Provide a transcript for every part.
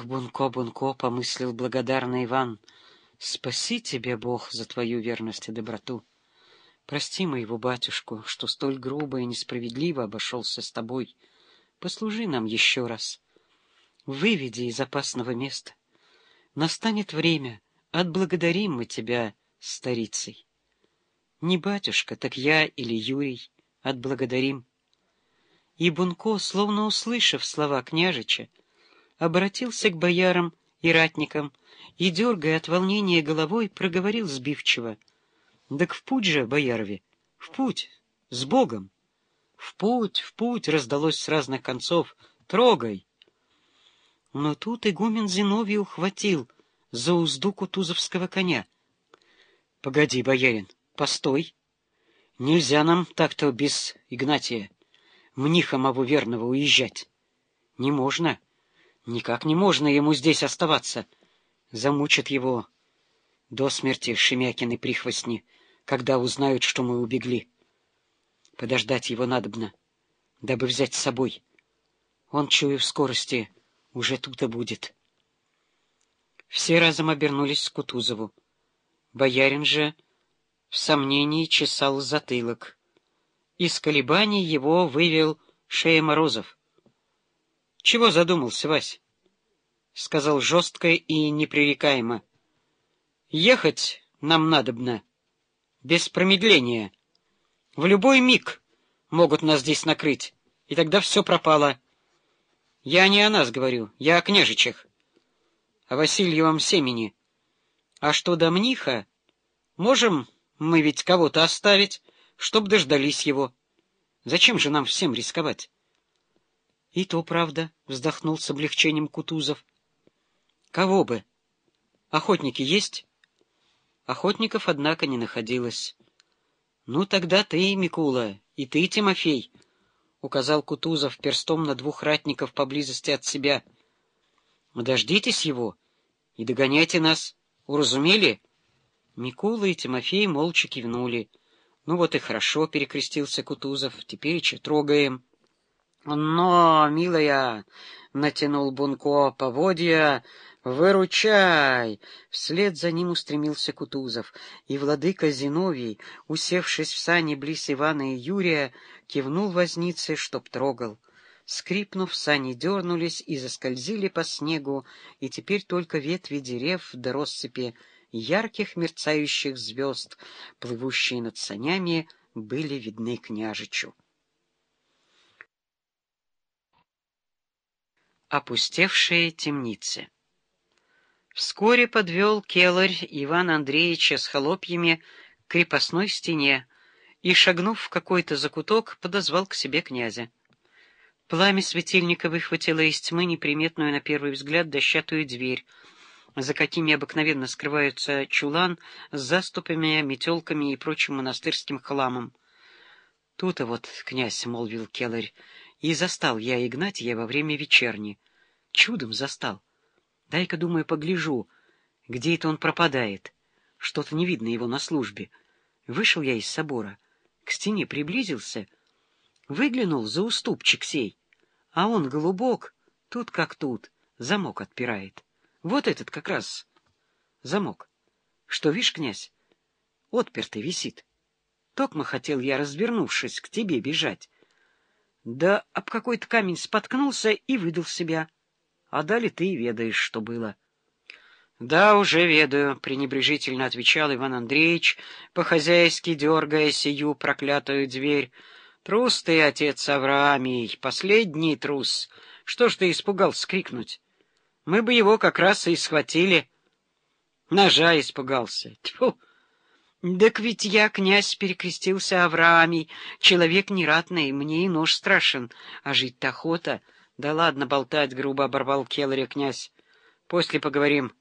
Ах, Бунко, Бунко, — помыслил благодарный Иван, — спаси тебе, Бог, за твою верность и доброту. Прости моего батюшку, что столь грубо и несправедливо обошелся с тобой. Послужи нам еще раз. Выведи из опасного места. Настанет время, отблагодарим мы тебя старицей. Не батюшка, так я или Юрий отблагодарим. И Бунко, словно услышав слова княжича, обратился к боярам и ратникам и, дергая от волнения головой, проговорил сбивчиво. — Так в путь же, боярови, в путь, с Богом! — В путь, в путь! — раздалось с разных концов. — Трогай! Но тут игумен Зиновий ухватил за узду кутузовского коня. — Погоди, боярин, постой! Нельзя нам так-то без Игнатия, мниха моего верного, уезжать. Не можно. — Никак не можно ему здесь оставаться. Замучат его до смерти Шемякины прихвостни, когда узнают, что мы убегли. Подождать его надобно, дабы взять с собой. Он, чую в скорости, уже тут и будет. Все разом обернулись к Кутузову. Боярин же в сомнении чесал затылок. Из колебаний его вывел Шея Морозов — чего задумался, Вась? — сказал жестко и непререкаемо. — Ехать нам надобно, без промедления. В любой миг могут нас здесь накрыть, и тогда все пропало. Я не о нас говорю, я о княжичах, о Васильевом семени. А что до мниха, можем мы ведь кого-то оставить, чтоб дождались его. Зачем же нам всем рисковать? — И то правда, — вздохнул с облегчением Кутузов. — Кого бы? Охотники есть? Охотников, однако, не находилось. — Ну, тогда ты, Микула, и ты, Тимофей, — указал Кутузов перстом на двух ратников поблизости от себя. — Дождитесь его и догоняйте нас. Уразумели? Микула и Тимофей молча кивнули. — Ну вот и хорошо, — перекрестился Кутузов, — теперь че трогаем. — «Но, милая!» — натянул Бунко поводья. «Выручай!» Вслед за ним устремился Кутузов, и владыка Зиновий, усевшись в сани близ Ивана и Юрия, кивнул вознице, чтоб трогал. Скрипнув, сани дернулись и заскользили по снегу, и теперь только ветви дерев до россыпи ярких мерцающих звезд, плывущие над санями, были видны княжичу. Опустевшие темницы. Вскоре подвел келарь Иван Андреевича с холопьями к крепостной стене и, шагнув в какой-то закуток, подозвал к себе князя. Пламя светильника выхватило из тьмы неприметную на первый взгляд дощатую дверь, за какими обыкновенно скрываются чулан с заступами, метелками и прочим монастырским хламом. — Тут-то вот, князь, — молвил келарь, и застал я Игнатия во время вечерни. Чудом застал. Дай-ка, думаю, погляжу, где это он пропадает. Что-то не видно его на службе. Вышел я из собора, к стене приблизился, выглянул за уступчик сей, а он голубок, тут как тут, замок отпирает. Вот этот как раз замок. Что, видишь, князь, отпертый висит. Токмо хотел я, развернувшись, к тебе бежать. Да об какой-то камень споткнулся и выдал себя. А далее ты и ведаешь, что было. — Да, уже ведаю, — пренебрежительно отвечал Иван Андреевич, по-хозяйски дергая сию проклятую дверь. — Трус ты, отец Авраамий, последний трус. Что ж ты испугался крикнуть? Мы бы его как раз и схватили. Ножа испугался. Тьфу! «Так ведь я, князь, перекрестился Авраамий, человек нератный, мне и нож страшен, а жить-то охота. Да ладно болтать, грубо оборвал Келларе князь. После поговорим.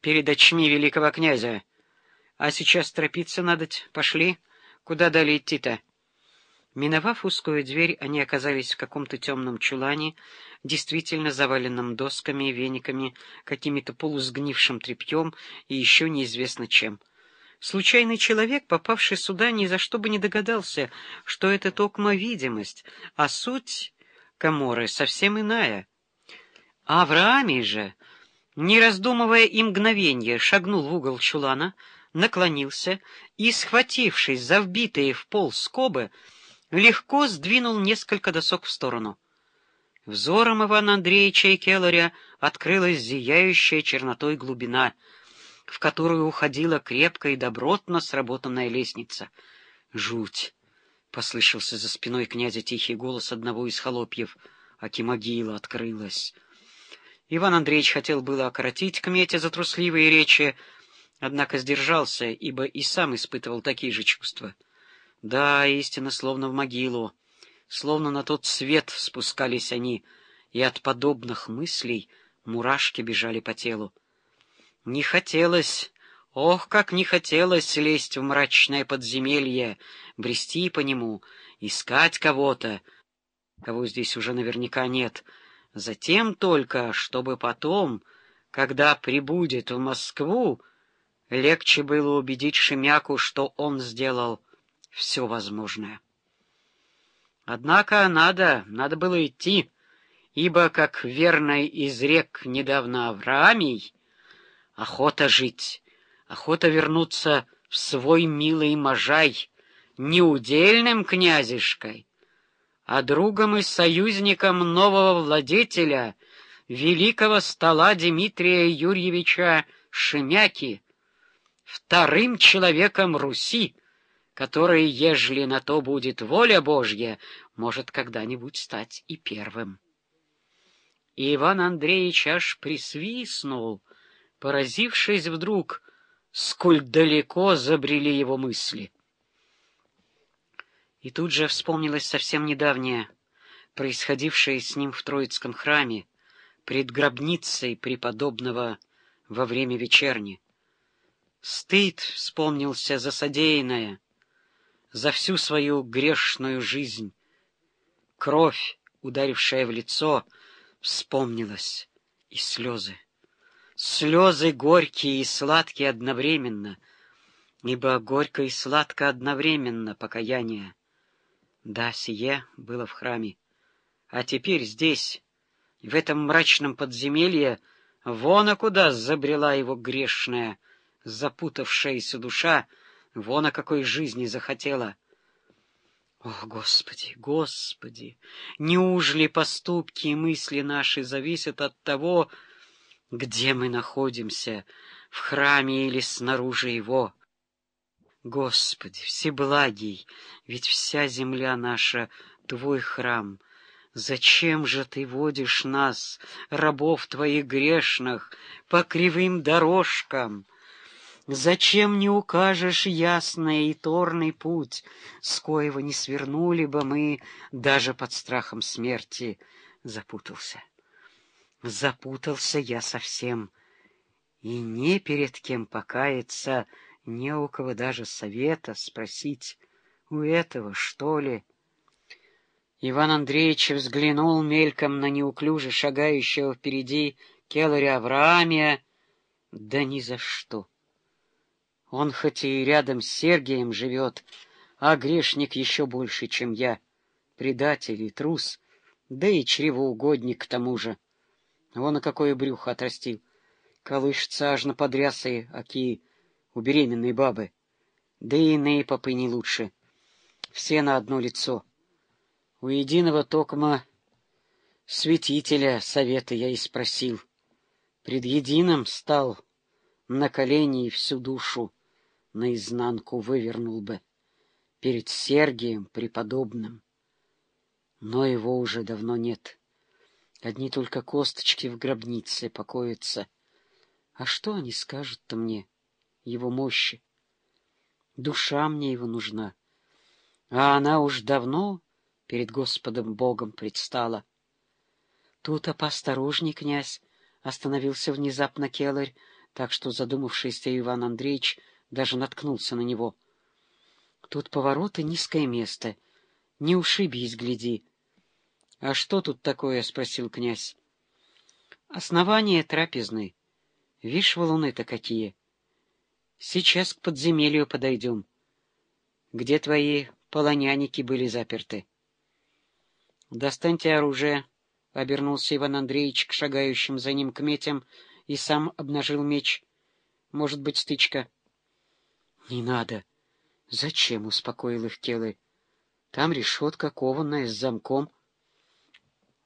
Перед очми великого князя. А сейчас торопиться надоть. Пошли. Куда дали идти-то?» Миновав узкую дверь, они оказались в каком-то темном чулане, действительно заваленном досками, вениками, какими-то полусгнившим тряпьем и еще неизвестно чем. Случайный человек, попавший сюда, ни за что бы не догадался, что это токма видимость, а суть Каморы совсем иная. Авраамий же, не раздумывая и мгновенье, шагнул в угол чулана, наклонился и, схватившись за вбитые в пол скобы, легко сдвинул несколько досок в сторону. Взором Ивана Андреевича и Келлоря открылась зияющая чернотой глубина, в которую уходила крепкая и добротно сработанная лестница. «Жуть!» — послышался за спиной князя тихий голос одного из холопьев. Аки могила открылась. Иван Андреевич хотел было окоротить кмете за трусливые речи, однако сдержался, ибо и сам испытывал такие же чувства. Да, истинно, словно в могилу, словно на тот свет спускались они, и от подобных мыслей мурашки бежали по телу. Не хотелось, ох, как не хотелось лезть в мрачное подземелье, брести по нему, искать кого-то, кого здесь уже наверняка нет — Затем только, чтобы потом, когда прибудет в Москву, легче было убедить Шемяку, что он сделал все возможное. Однако надо, надо было идти, ибо, как верно изрек недавно Авраамий, охота жить, охота вернуться в свой милый Можай, неудельным князешкой, а другом и союзником нового владетеля, великого стола Дмитрия Юрьевича Шемяки, вторым человеком Руси, который, ежели на то будет воля Божья, может когда-нибудь стать и первым. И Иван Андреевич аж присвистнул, поразившись вдруг, сколь далеко забрели его мысли. И тут же вспомнилось совсем недавнее, происходившее с ним в Троицком храме, пред гробницей преподобного во время вечерни. Стыд вспомнился за содеянное, за всю свою грешную жизнь. Кровь, ударившая в лицо, вспомнилась, и слезы. Слезы горькие и сладкие одновременно, ибо горько и сладко одновременно покаяние. Да, сие было в храме. А теперь здесь, в этом мрачном подземелье, вон а куда забрела его грешная, запутавшаяся душа, вон о какой жизни захотела. О, Господи, Господи! Неужели поступки и мысли наши зависят от того, где мы находимся, в храме или снаружи его? Господи, Всеблагий, ведь вся земля наша — Твой храм. Зачем же Ты водишь нас, рабов Твоих грешных, по кривым дорожкам? Зачем не укажешь ясный и торный путь, с коего не свернули бы мы даже под страхом смерти? Запутался. Запутался я совсем, и не перед кем покаяться — не у кого даже совета спросить. У этого, что ли? Иван Андреевич взглянул мельком на неуклюже шагающего впереди Келаря Авраамия. Да ни за что. Он хоть и рядом с Сергием живет, а грешник еще больше, чем я. Предатель и трус, да и чревоугодник к тому же. Вон на какое брюхо отрастил. Колышется аж на подрясы, аки у беременной бабы. Да и иные попы не лучше. Все на одно лицо. У единого токма святителя совета я и спросил. Пред единым стал на колени и всю душу наизнанку вывернул бы перед Сергием преподобным. Но его уже давно нет. Одни только косточки в гробнице покоятся. А что они скажут-то мне? его мощи. Душа мне его нужна, а она уж давно перед Господом Богом предстала. Тут, поосторожней, князь, остановился внезапно Келарь, так что задумавшийся Иван Андреевич даже наткнулся на него. Тут поворот и низкое место. Не ушибись, гляди. — А что тут такое? — спросил князь. — Основание трапезной. Вишь, валуны-то какие! — Сейчас к подземелью подойдем. Где твои полоняники были заперты? Достаньте оружие, — обернулся Иван Андреевич к шагающим за ним кметям и сам обнажил меч. — Может быть, стычка? — Не надо. — Зачем? — успокоил их Келы. — Там решетка кованная с замком.